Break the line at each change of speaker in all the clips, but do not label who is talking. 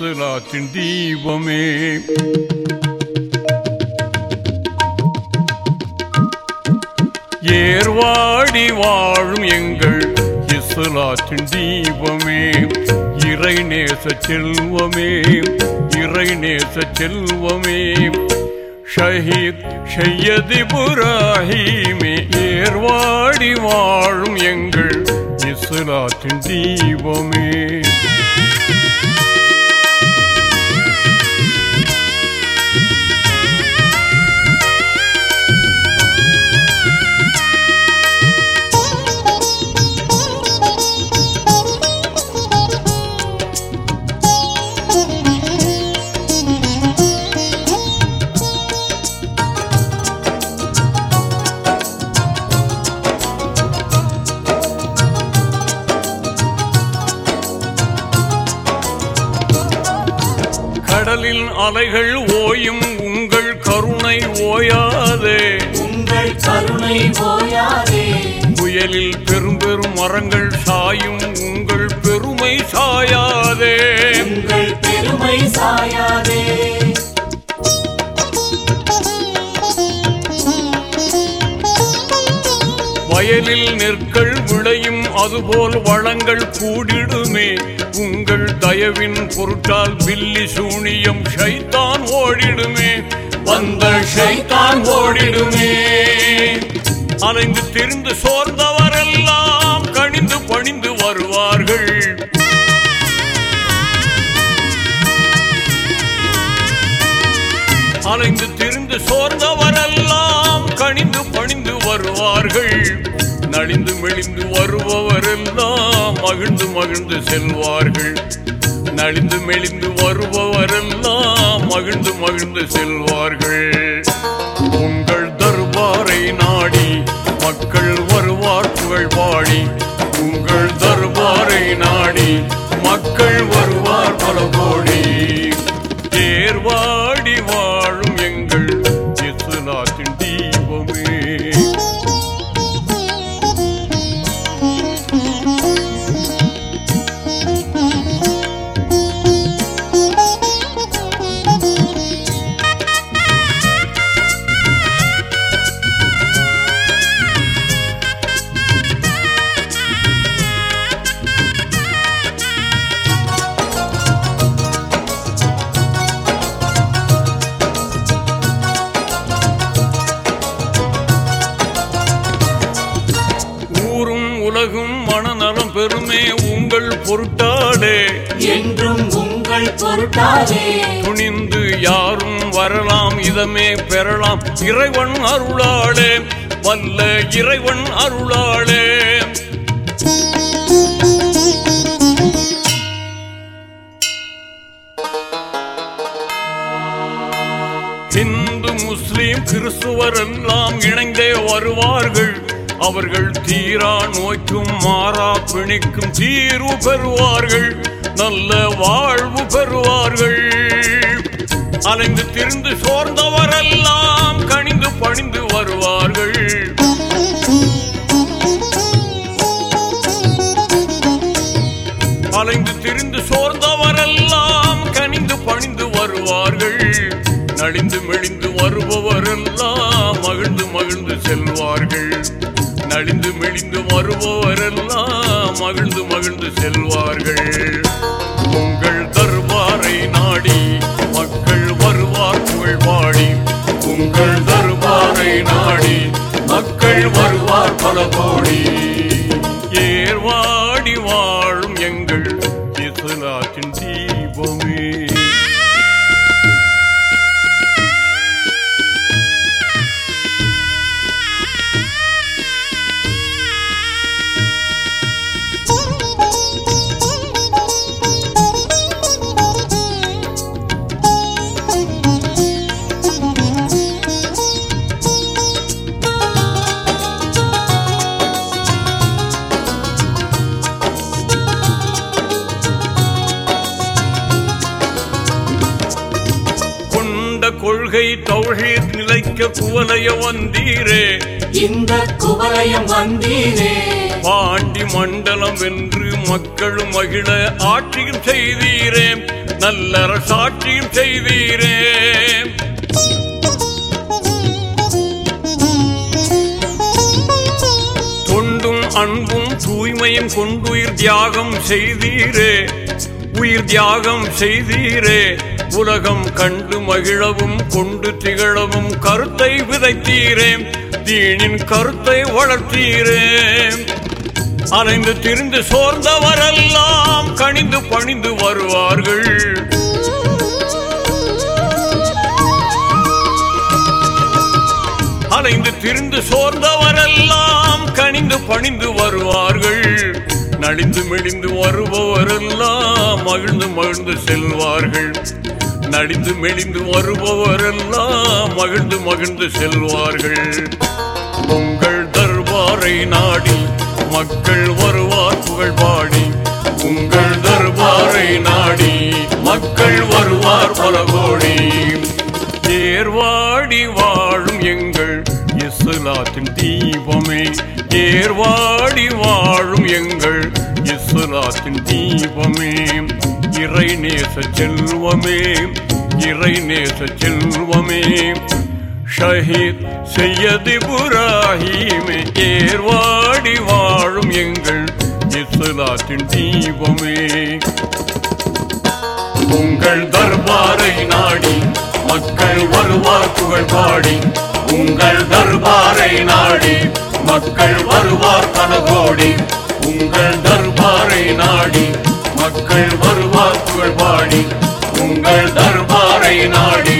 இஸ்லாத்தின் தீபமே. ஏர்வாடி வாழும் எங்கள் இஸ்லாத்தின் தீபமே. இறை நேச செல்வமே இறை நேச செல்வமே. ஷஹீத் ஷையதி புராஹிமே ஏர்வாடி வாழும் எங்கள் இஸ்லாத்தின் தீபமே. கடலின் அலைகள் ஓயும் உங்கள் கருணை ஓயாதே.
உங்கள் கருணை ஓயாதே.
புயலில் பெரும் பெரும் மரங்கள் சாயும் உங்கள் பெருமை சாயாதே.
உங்கள் பெருமை சாயாதே.
வயலில் நெற்கள் விளையும் அதுபோல் வளங்கள் கூடிடுமே. உங்கள் தயவின் பொருட்டால் பில்லி சூனியம் ஷைத்தான் ஓடிடுமே. வந்த ஷைத்தான் ஓடிடுமே. அலைந்து திரிந்து சோர்ந்தவரெல்லாம் கணிந்து பணிந்து வருவார்கள். அலைந்து திரிந்து சோர்ந்தவரெல்லாம் கணிந்து பணிந்து வருவார்கள். நலிந்து மெலிந்து வருபவரெல்லாம் மகிழ்ந்து மகிழ்ந்து செல்வார்கள். நலிந்து மெலிந்து வருபவரெல்லாம் மகிழ்ந்து மகிழ்ந்து செல்வார்கள். உங்கள் தர்பாரை நாடி மக்கள் வருவார் புகழ் பாடி. உங்கள் தர்பாரை நாடி மக்கள் வருவார் பல கோடி. பொருட்டாடே
என்றும் உங்கள் பொருட்டாதே
துணிந்து யாரும் வரலாம் இதமே பெறலாம். இறைவன் அருளாளே வல்ல இறைவன் அருளாளே. இந்து முஸ்லிம் கிறிஸ்துவர் எல்லாம் இணைந்தே வருவார்கள். அவர்கள் தீரா நோய்க்கும் மாறா பிணிக்கும் தீர்வு பெறுவார்கள். நல்ல வாழ்வு பெறுவார்கள். அலைந்து திரிந்து சோர்ந்தவரெல்லாம் கணிந்து பணிந்து வருவார்கள். அலைந்து திரிந்து சோர்ந்தவரெல்லாம் கனிந்து பணிந்து வருவார்கள். நலிந்து மெலிந்து வருபவரெல்லாம் மகிழ்ந்து மகிழ்ந்து செல்வார்கள். நலிந்து மெலிந்து வருபவரெல்லாம் மகிழ்ந்து மகிழ்ந்து செல்வார்கள். உங்கள் தர்பாரை நாடி மக்கள் வருவார் புகழ் பாடி. உங்கள் தர்பாரை நாடி மக்கள் வருவார் பல கோடி. ஏர்வாடி வாழும் எங்கள் இசுலாற்றின் தீ கொள்கை தௌஹீத் நிலைக்க குவலைய வந்தீரே.
இந்த குவலயம் வந்தீரே.
பாண்டி மண்டலம் வென்று மக்களும் மகிழ ஆட்சியும் செய்தீரே. நல்லற சாட்சியும் செய்தீரே. தொண்டும் அன்பும் தூய்மையும் கொண்டுயிர் தியாகம் செய்தீரே. உயிர் தியாகம் செய்தீரே. உலகம் கண்டு மகிழவும் கொண்டு திகழவும் கருத்தை விதைத்தீரேன். தீனின் கருத்தை வளர்த்தீரேன். அலைந்து திரிந்து சோர்ந்தவரெல்லாம் கணிந்து பணிந்து வருவார்கள். அலைந்து திரிந்து சோர்ந்தவரெல்லாம் கணிந்து பணிந்து வருவார்கள். நலிந்து மெலிந்து வருபவரெல்லாம் மகிழ்ந்து மகிழ்ந்து செல்வார்கள். நடிந்து மெலிந்து வருபவரெல்லாம் மகிழ்ந்து மகிழ்ந்து செல்வார்கள். உங்கள் தர்பாரை நாடி மக்கள் வருவார் புகழ் பாடி. உங்கள் தர்பாரை நாடி மக்கள் வருவார் பல கோடி. ஏர்வாடி வாழும் எங்கள் இஸ்லாத்தின் தீபமே. ஏர்வாடி வாழும் எங்கள் இஸ்லாத்தின் தீபமே. இறை நேச செல்வமே. இறை நேச செல்வமே. ஷஹீத் செய்யதி புராஹிமே ஏர்வாடி வாழும் எங்கள் இஸ்லாத்தின் தீபமே. உங்கள் தர்பாரை நாடி மக்கள் வருவார் புகழ் பாடி. உங்கள் தர்பாரை நாடி மக்கள் வருவார் தர்பாரை நாடி மக்கள் வருவார் புகழ் பாடி. உங்கள் தர்பாரை நாடி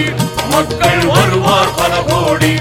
மக்கள் வருவார் பல கோடி.